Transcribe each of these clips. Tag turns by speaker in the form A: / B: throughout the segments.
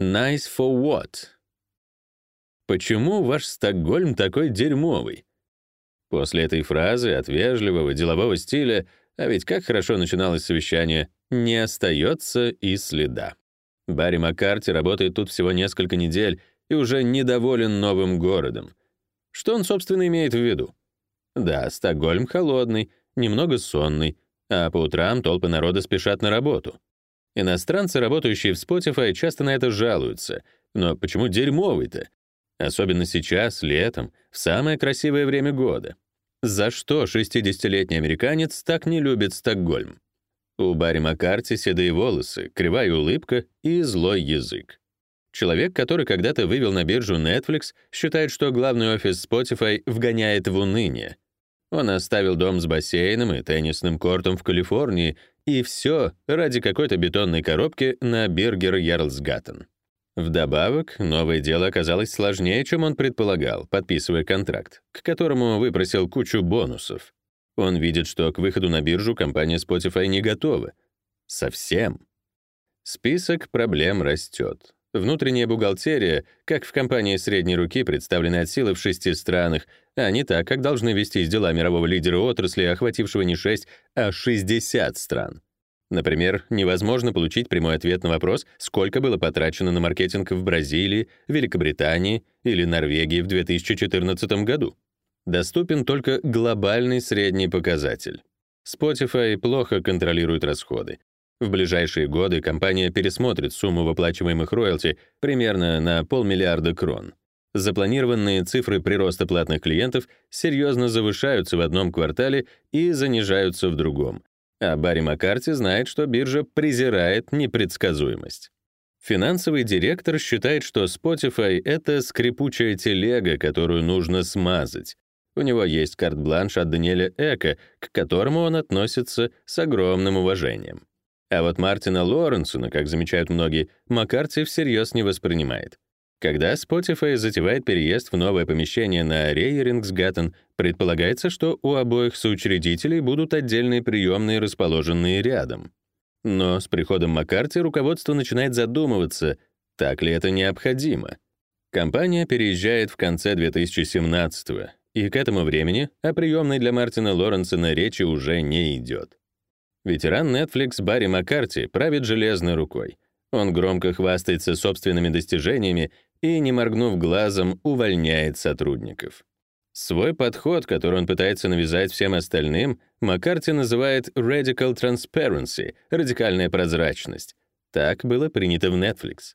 A: Nice for what? Почему ваш Стокгольм такой дерьмовый? После этой фразы от вежливого делового стиля, а ведь как хорошо начиналось совещание, не остается и следа. Барри Маккарти работает тут всего несколько недель и уже недоволен новым городом. Что он, собственно, имеет в виду? Да, Стокгольм холодный, немного сонный, а по утрам толпы народа спешат на работу. Иностранцы, работающие в Spotify, часто на это жалуются. Но почему дерьмовый-то? Особенно сейчас, летом, в самое красивое время года. За что 60-летний американец так не любит Стокгольм? У Барри Маккарти седые волосы, кривая улыбка и злой язык. Человек, который когда-то вывел на биржу Netflix, считает, что главный офис Spotify вгоняет в уныние. Он оставил дом с бассейном и теннисным кортом в Калифорнии, и все ради какой-то бетонной коробки на Биргер Ярлсгаттен. Вдобавок, новое дело оказалось сложнее, чем он предполагал, подписывая контракт, к которому выпросил кучу бонусов. Он видит, что к выходу на биржу компания Spotify не готова. Совсем. Список проблем растет. Внутренняя бухгалтерия, как в компании средней руки, представлена от силы в шести странах, а не так, как должны вестись дела мирового лидера отрасли, охватившего не 6, а 60 стран. Например, невозможно получить прямой ответ на вопрос, сколько было потрачено на маркетинг в Бразилии, Великобритании или Норвегии в 2014 году. Доступен только глобальный средний показатель. Spotify плохо контролирует расходы. В ближайшие годы компания пересмотрит сумму выплачиваемых роялти примерно на полмиллиарда крон. Запланированные цифры прироста платных клиентов серьезно завышаются в одном квартале и занижаются в другом. А Барри Маккарти знает, что биржа презирает непредсказуемость. Финансовый директор считает, что Spotify — это скрипучая телега, которую нужно смазать. У него есть карт-бланш от Даниэля Эка, к которому он относится с огромным уважением. А вот Мартина Лоренсона, как замечают многие, Маккарти всерьез не воспринимает. Когда Spotify затевает переезд в новое помещение на Рейерингсгаттен, предполагается, что у обоих соучредителей будут отдельные приемные, расположенные рядом. Но с приходом Маккарти руководство начинает задумываться, так ли это необходимо. Компания переезжает в конце 2017-го, и к этому времени о приемной для Мартина Лоренсона речи уже не идет. Ветеран Netflix Барри Маккарти правит железной рукой. Он громко хвастается собственными достижениями и, не моргнув глазом, увольняет сотрудников. Свой подход, который он пытается навязать всем остальным, Маккарти называет radical transparency — радикальная прозрачность. Так было принято в Netflix.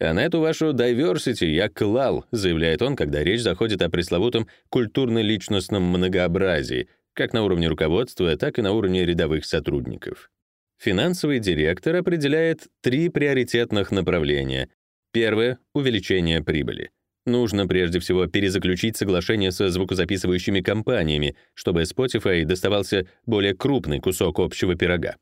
A: «А на эту вашу diversity я клал», — заявляет он, когда речь заходит о пресловутом культурно-личностном многообразии, как на уровне руководства, так и на уровне рядовых сотрудников. Финансовый директор определяет три приоритетных направления, Первое — увеличение прибыли. Нужно прежде всего перезаключить соглашение со звукозаписывающими компаниями, чтобы Spotify доставался более крупный кусок общего пирога.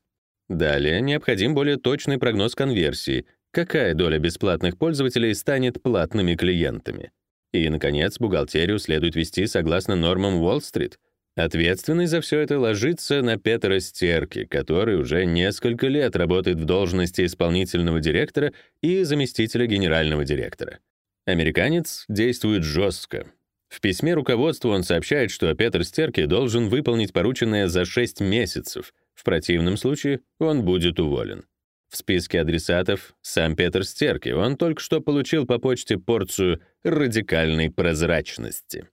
A: Далее необходим более точный прогноз конверсии, какая доля бесплатных пользователей станет платными клиентами. И, наконец, бухгалтерию следует вести согласно нормам Уолл-стрит — Ответственность за все это ложится на Петра Стерки, который уже несколько лет работает в должности исполнительного директора и заместителя генерального директора. Американец действует жестко. В письме руководству он сообщает, что Петр Стерки должен выполнить порученное за 6 месяцев. В противном случае он будет уволен. В списке адресатов сам Петр Стерки. Он только что получил по почте порцию радикальной прозрачности.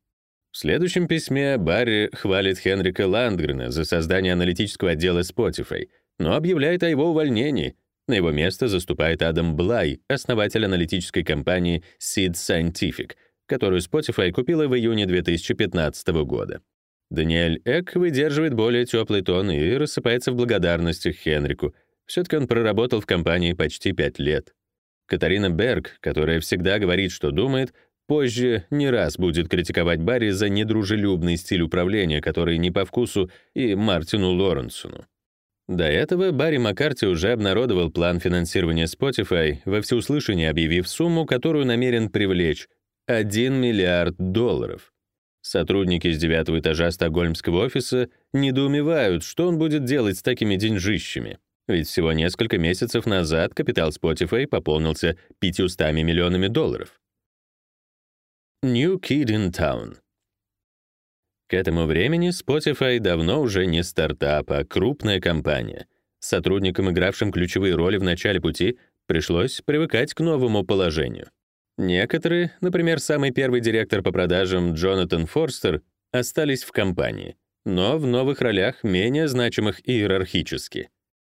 A: В следующем письме Барри хвалит Хенрика Ландгрена за создание аналитического отдела Spotify, но объявляет о его увольнении. На его место заступает Адам Блай, основатель аналитической компании Seed Scientific, которую Spotify купила в июне 2015 года. Даниэль Эк выдерживает более теплый тон и рассыпается в благодарностях Хенрику. Все-таки он проработал в компании почти пять лет. Катарина Берг, которая всегда говорит, что думает, Позже не раз будет критиковать Барри за недружелюбный стиль управления, который не по вкусу и Мартину Лоренсону. До этого Барри Маккарти уже обнародовал план финансирования Spotify, во всеуслышание объявив сумму, которую намерен привлечь — 1 миллиард долларов. Сотрудники с девятого этажа стокгольмского офиса недоумевают, что он будет делать с такими деньжищами. Ведь всего несколько месяцев назад капитал Spotify пополнился 500 миллионами долларов. New Kid in Town. К этому времени Spotify давно уже не стартап, а крупная компания. Сотрудникам, игравшим ключевые роли в начале пути, пришлось привыкать к новому положению. Некоторые, например, самый первый директор по продажам Джонатан Форстер, остались в компании, но в новых ролях менее значимых иерархически.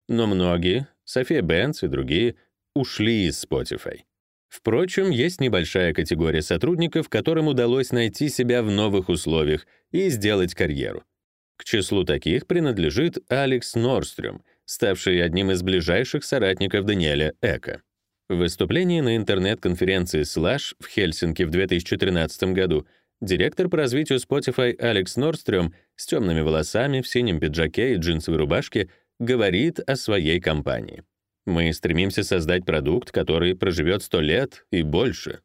A: Но многие, София Бенц и другие, ушли из Spotify. Впрочем, есть небольшая категория сотрудников, которым удалось найти себя в новых условиях и сделать карьеру. К числу таких принадлежит Алекс Норстрём, ставший одним из ближайших соратников Даниэля Эка. В выступлении на интернет-конференции Slash в Хельсинки в 2013 году директор по развитию Spotify Алекс Норстрём с темными волосами, в синем пиджаке и джинсовой рубашке говорит о своей компании. Мы стремимся создать продукт, который проживет 100 лет и больше.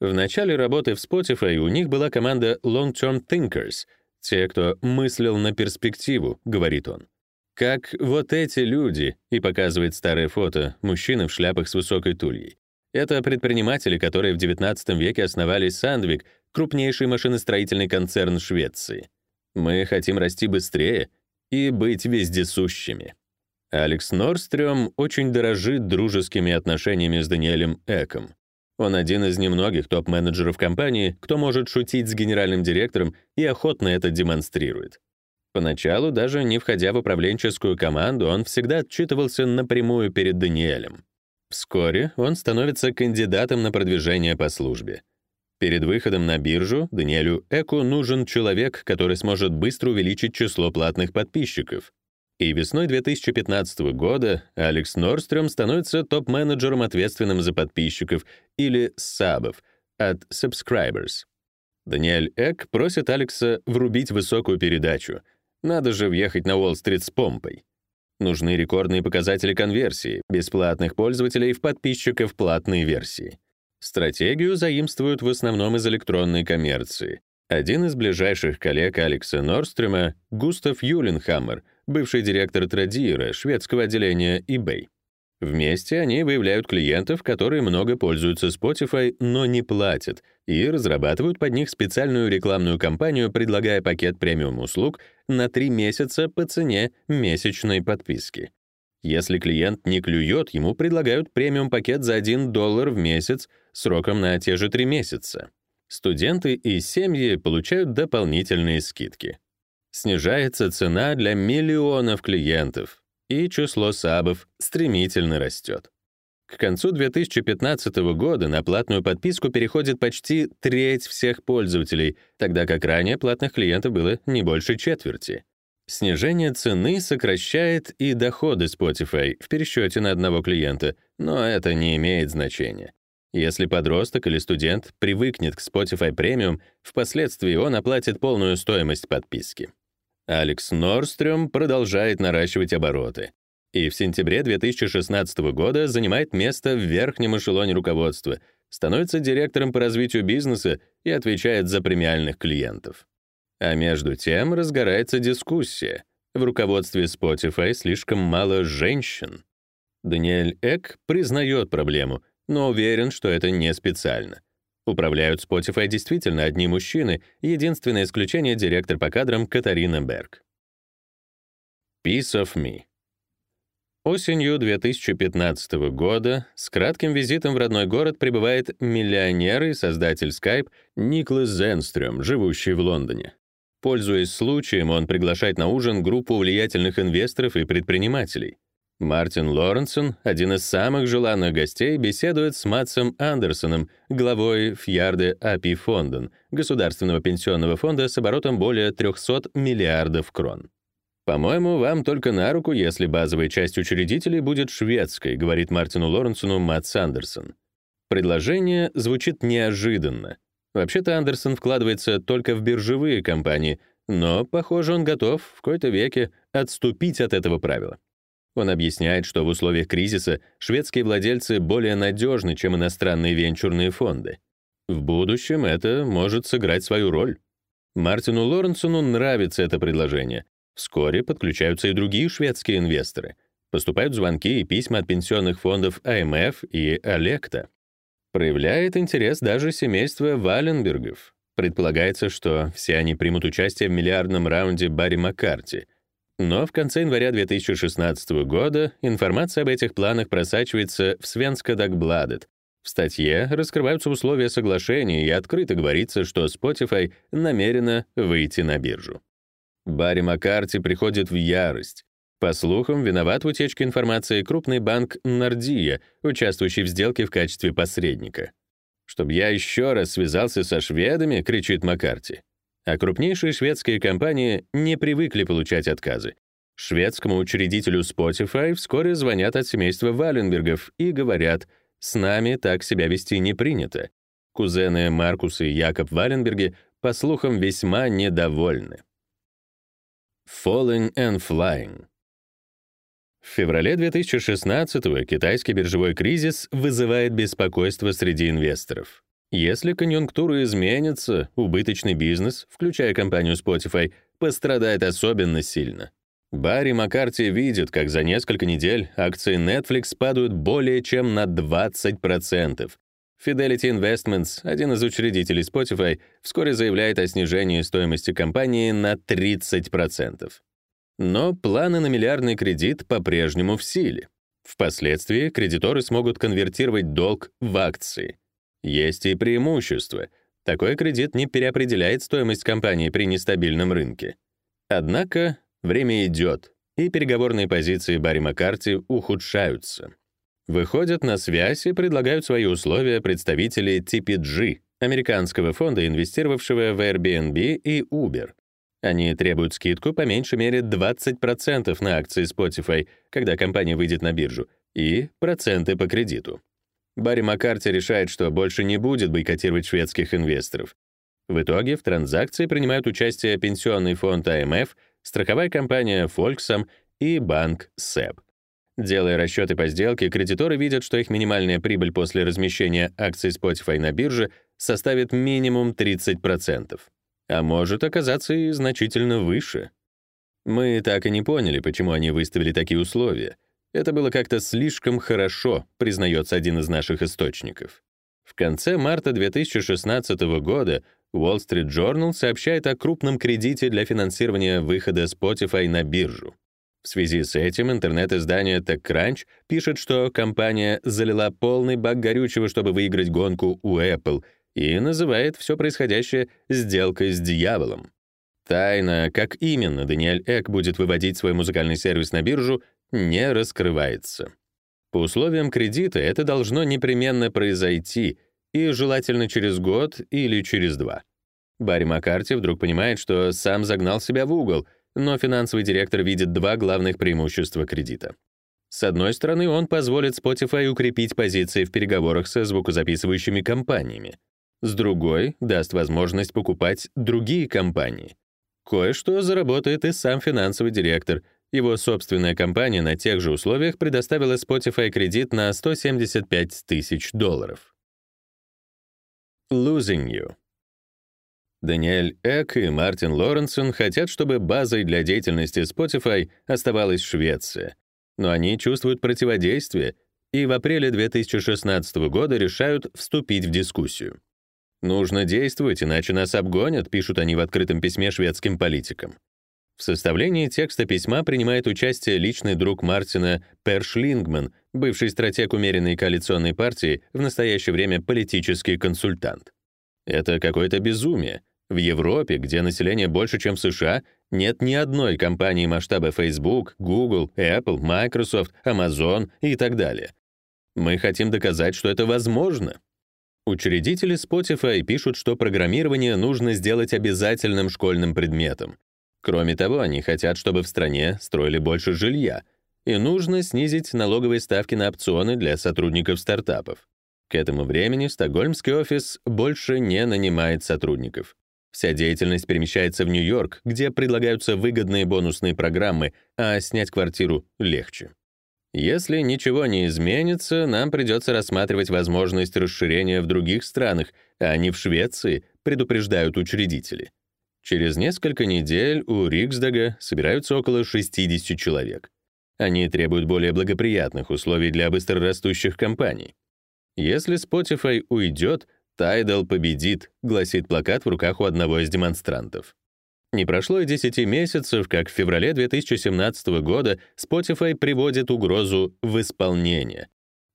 A: В начале работы в Spotify у них была команда Long-Term Thinkers, те, кто мыслил на перспективу, говорит он. Как вот эти люди, и показывает старое фото, мужчины в шляпах с высокой тульей. Это предприниматели, которые в XIX веке основали Sandvik, крупнейший машиностроительный концерн Швеции. Мы хотим расти быстрее и быть вездесущими. Алекс Норстрём очень дорожит дружескими отношениями с Даниэлем Эком. Он один из немногих топ-менеджеров компании, кто может шутить с генеральным директором и охотно это демонстрирует. Поначалу, даже не входя в управленческую команду, он всегда отчитывался напрямую перед Даниэлем. Вскоре он становится кандидатом на продвижение по службе. Перед выходом на биржу Даниэлю Эку нужен человек, который сможет быстро увеличить число платных подписчиков. И весной 2015 года Алекс Норстрём становится топ-менеджером, ответственным за подписчиков, или сабов, от subscribers. Даниэль Эк просит Алекса врубить высокую передачу. Надо же въехать на Уолл-стрит с помпой. Нужны рекордные показатели конверсии, бесплатных пользователей в подписчиков платной версии. Стратегию заимствуют в основном из электронной коммерции. Один из ближайших коллег Алекса Норстрема, Густав Юленхаммер, бывший директор Традира, шведского отделения eBay. Вместе они выявляют клиентов, которые много пользуются Spotify, но не платят, и разрабатывают под них специальную рекламную кампанию, предлагая пакет премиум-услуг на 3 месяца по цене месячной подписки. Если клиент не клюет, ему предлагают премиум-пакет за 1 доллар в месяц сроком на те же 3 месяца. Студенты и семьи получают дополнительные скидки снижается цена для миллионов клиентов, и число сабов стремительно растет. К концу 2015 года на платную подписку переходит почти треть всех пользователей, тогда как ранее платных клиентов было не больше четверти. Снижение цены сокращает и доходы Spotify в пересчете на одного клиента, но это не имеет значения. Если подросток или студент привыкнет к Spotify Premium, впоследствии он оплатит полную стоимость подписки. Алекс Норстрём продолжает наращивать обороты и в сентябре 2016 года занимает место в верхнем эшелоне руководства, становится директором по развитию бизнеса и отвечает за премиальных клиентов. А между тем разгорается дискуссия. В руководстве Spotify слишком мало женщин. Даниэль Эк признает проблему, но уверен, что это не специально. Управляют Spotify действительно одни мужчины, единственное исключение — директор по кадрам Катарина Берг. Piece of Me. Осенью 2015 года с кратким визитом в родной город прибывает миллионер и создатель Skype Никлас Зенстрём, живущий в Лондоне. Пользуясь случаем, он приглашает на ужин группу влиятельных инвесторов и предпринимателей. Мартин Лоренсон, один из самых желанных гостей, беседует с Матсом Андерсоном, главой Фьярде Апи Фонден, государственного пенсионного фонда с оборотом более 300 миллиардов крон. «По-моему, вам только на руку, если базовая часть учредителей будет шведской», говорит Мартину Лоренсону Матс Андерсон. Предложение звучит неожиданно. Вообще-то Андерсон вкладывается только в биржевые компании, но, похоже, он готов в какой-то веке отступить от этого правила. Он объясняет, что в условиях кризиса шведские владельцы более надежны, чем иностранные венчурные фонды. В будущем это может сыграть свою роль. Мартину Лоренсону нравится это предложение. Вскоре подключаются и другие шведские инвесторы. Поступают звонки и письма от пенсионных фондов АМФ и Олекта. Проявляет интерес даже семейство Валенбергов. Предполагается, что все они примут участие в миллиардном раунде Барри Маккарти. Но в конце января 2016 года информация об этих планах просачивается в Свенска. В статье раскрываются условия соглашения и открыто говорится, что Spotify намерена выйти на биржу. Барри Маккарти приходит в ярость. По слухам, виноват в утечке информации крупный банк Нордия, участвующий в сделке в качестве посредника. «Чтоб я еще раз связался со шведами», — кричит Маккарти. А крупнейшие шведские компании не привыкли получать отказы. Шведскому учредителю Spotify вскоре звонят от семейства Валенбергов и говорят, «С нами так себя вести не принято». Кузены Маркус и Якоб Валенберги, по слухам, весьма недовольны. Falling and Flying в феврале 2016-го китайский биржевой кризис вызывает беспокойство среди инвесторов. Если конъюнктура изменится, убыточный бизнес, включая компанию Spotify, пострадает особенно сильно. Барри Маккарти видит, как за несколько недель акции Netflix падают более чем на 20%. Fidelity Investments, один из учредителей Spotify, вскоре заявляет о снижении стоимости компании на 30%. Но планы на миллиардный кредит по-прежнему в силе. Впоследствии кредиторы смогут конвертировать долг в акции. Есть и преимущество. Такой кредит не переопределяет стоимость компании при нестабильном рынке. Однако время идет, и переговорные позиции Барри Маккарти ухудшаются. Выходят на связь и предлагают свои условия представители TPG, американского фонда, инвестировавшего в Airbnb и Uber. Они требуют скидку по меньшей мере 20% на акции Spotify, когда компания выйдет на биржу, и проценты по кредиту. Барри Маккарти решает, что больше не будет бойкотировать шведских инвесторов. В итоге в транзакции принимают участие пенсионный фонд АМФ, страховая компания Volksam и банк SEB. Делая расчеты по сделке, кредиторы видят, что их минимальная прибыль после размещения акций Spotify на бирже составит минимум 30% а может оказаться и значительно выше. Мы так и не поняли, почему они выставили такие условия. Это было как-то слишком хорошо, признается один из наших источников. В конце марта 2016 года Wall Street Journal сообщает о крупном кредите для финансирования выхода Spotify на биржу. В связи с этим интернет-издание TechCrunch пишет, что компания залила полный бак горючего, чтобы выиграть гонку у Apple, и называет все происходящее сделкой с дьяволом. Тайна, как именно Даниэль Эк будет выводить свой музыкальный сервис на биржу, не раскрывается. По условиям кредита это должно непременно произойти, и желательно через год или через два. Барри Маккарти вдруг понимает, что сам загнал себя в угол, но финансовый директор видит два главных преимущества кредита. С одной стороны, он позволит Spotify укрепить позиции в переговорах со звукозаписывающими компаниями. С другой — даст возможность покупать другие компании. Кое-что заработает и сам финансовый директор. Его собственная компания на тех же условиях предоставила Spotify кредит на 175 тысяч долларов. Losing You. Даниэль Эк и Мартин Лоренсон хотят, чтобы базой для деятельности Spotify оставалась Швеция. Но они чувствуют противодействие и в апреле 2016 года решают вступить в дискуссию. «Нужно действовать, иначе нас обгонят», пишут они в открытом письме шведским политикам. В составлении текста письма принимает участие личный друг Мартина Першлингман, бывший стратег умеренной коалиционной партии, в настоящее время политический консультант. Это какое-то безумие. В Европе, где население больше, чем в США, нет ни одной компании масштаба Facebook, Google, Apple, Microsoft, Amazon и так далее. Мы хотим доказать, что это возможно. Учредители Spotify пишут, что программирование нужно сделать обязательным школьным предметом. Кроме того, они хотят, чтобы в стране строили больше жилья, и нужно снизить налоговые ставки на опционы для сотрудников стартапов. К этому времени стокгольмский офис больше не нанимает сотрудников. Вся деятельность перемещается в Нью-Йорк, где предлагаются выгодные бонусные программы, а снять квартиру легче. Если ничего не изменится, нам придется рассматривать возможность расширения в других странах, а не в Швеции, предупреждают учредители. Через несколько недель у Риксдага собираются около 60 человек. Они требуют более благоприятных условий для быстрорастущих компаний. Если Spotify уйдет, Tidal победит, гласит плакат в руках у одного из демонстрантов. Не прошло и 10 месяцев, как в феврале 2017 года Spotify приводит угрозу в исполнение.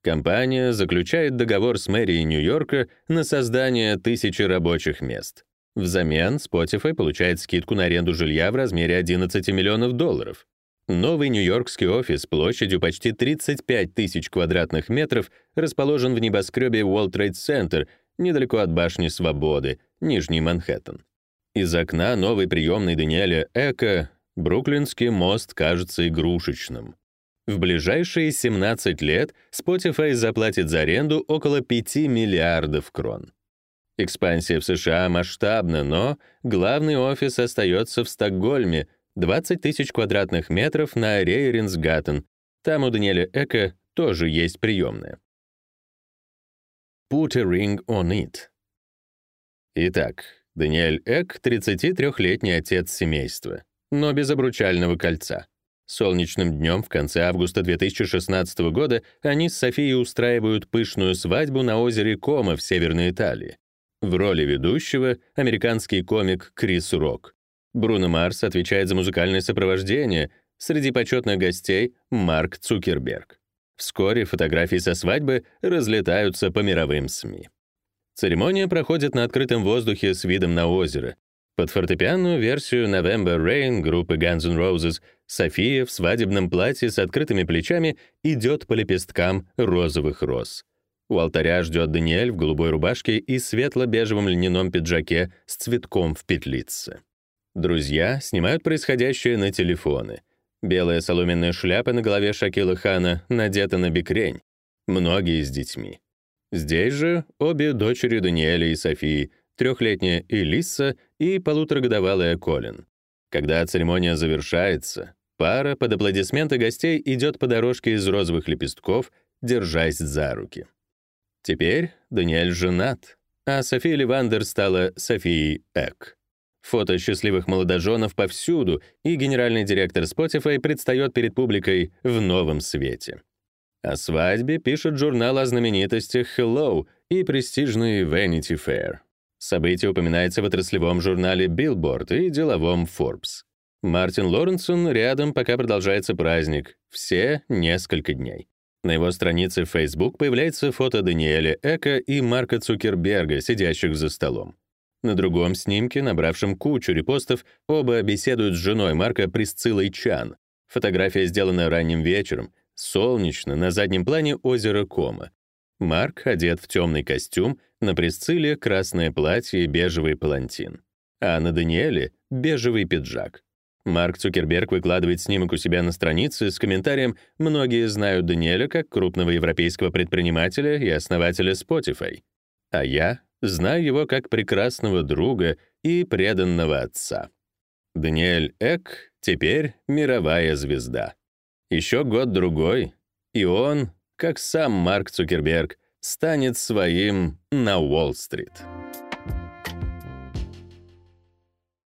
A: Компания заключает договор с мэрией Нью-Йорка на создание тысячи рабочих мест. Взамен Spotify получает скидку на аренду жилья в размере 11 миллионов долларов. Новый нью-йоркский офис площадью почти 35 тысяч квадратных метров расположен в небоскребе World Trade Center, недалеко от башни Свободы, Нижний Манхэттен. Из окна новой приемной Даниэля Эка Бруклинский мост кажется игрушечным. В ближайшие 17 лет Spotify заплатит за аренду около 5 миллиардов крон. Экспансия в США масштабна, но главный офис остается в Стокгольме, 20 тысяч квадратных метров на Рейринсгаттен. Там у Даниэля Эка тоже есть приемная. Put a ring on it. Итак, Даниэль Эк — 33-летний отец семейства, но без обручального кольца. Солнечным днем в конце августа 2016 года они с Софией устраивают пышную свадьбу на озере Кома в Северной Италии. В роли ведущего — американский комик Крис Рок. Бруно Марс отвечает за музыкальное сопровождение, среди почетных гостей — Марк Цукерберг. Вскоре фотографии со свадьбы разлетаются по мировым СМИ. Церемония проходит на открытом воздухе с видом на озеро. Под фортепианную версию November Rain группы Guns N' Roses София в свадебном платье с открытыми плечами идет по лепесткам розовых роз. У алтаря ждет Даниэль в голубой рубашке и светло-бежевом льняном пиджаке с цветком в петлице. Друзья снимают происходящее на телефоны. Белая соломенная шляпа на голове Шакила Хана надета на бикрень. Многие с детьми. Здесь же обе дочери Даниэля и Софии, трехлетняя Элисса и полуторагодовалая Колин. Когда церемония завершается, пара под аплодисменты гостей идет по дорожке из розовых лепестков, держась за руки. Теперь Даниэль женат, а София Ливандер стала Софией Эк. Фото счастливых молодоженов повсюду, и генеральный директор Spotify предстает перед публикой в новом свете. О свадьбе пишет журнал о знаменитостях Hello и престижный Vanity Fair. Событие упоминается в отраслевом журнале Billboard и деловом Forbes. Мартин Лоренсон рядом, пока продолжается праздник. Все несколько дней. На его странице в Facebook появляется фото Даниэля Эка и Марка Цукерберга, сидящих за столом. На другом снимке, набравшем кучу репостов, оба беседуют с женой Марка Присциллой Чан. Фотография сделана ранним вечером, солнечно, на заднем плане озеро Кома. Марк одет в темный костюм, на Присцилле красное платье и бежевый палантин. А на Даниэле — бежевый пиджак. Марк Цукерберг выкладывает снимок у себя на странице с комментарием «Многие знают Даниэля как крупного европейского предпринимателя и основателя Spotify, а я знаю его как прекрасного друга и преданного отца». Даниэль Эк теперь мировая звезда. Еще год-другой, и он, как сам Марк Цукерберг, станет своим на Уолл-стрит.